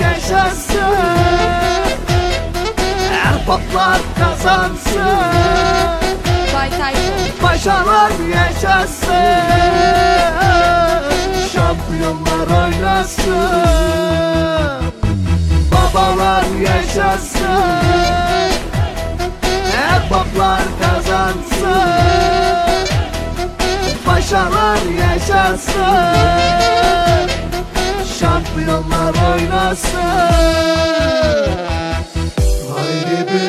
yaşasın. Erbaplar kazansın. Bay Tayfun. Paşalar yaşasın. Şampiyonlar oynasın. Babalar yaşasın. Erbaplar kazansın. Paşalar yaşasın şampiyonlar oynasın. Haydi bir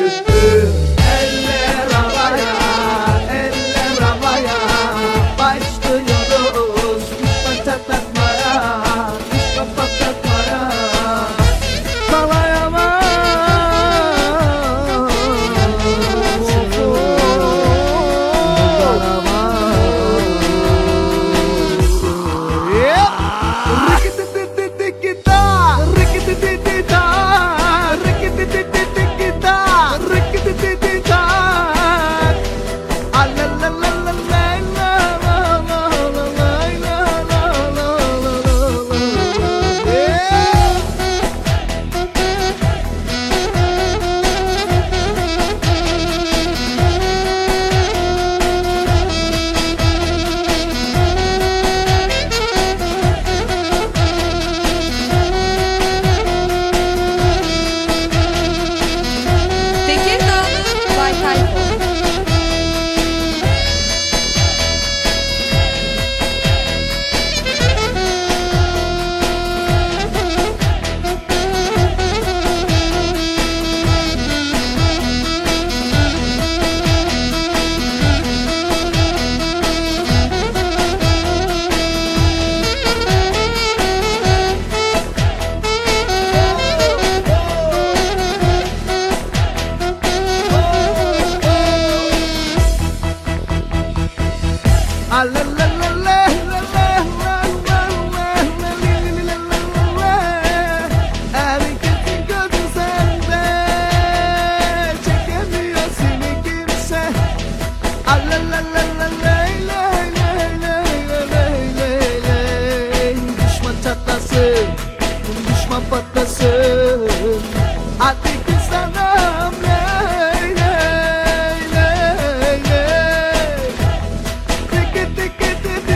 la la la. Fíjate que te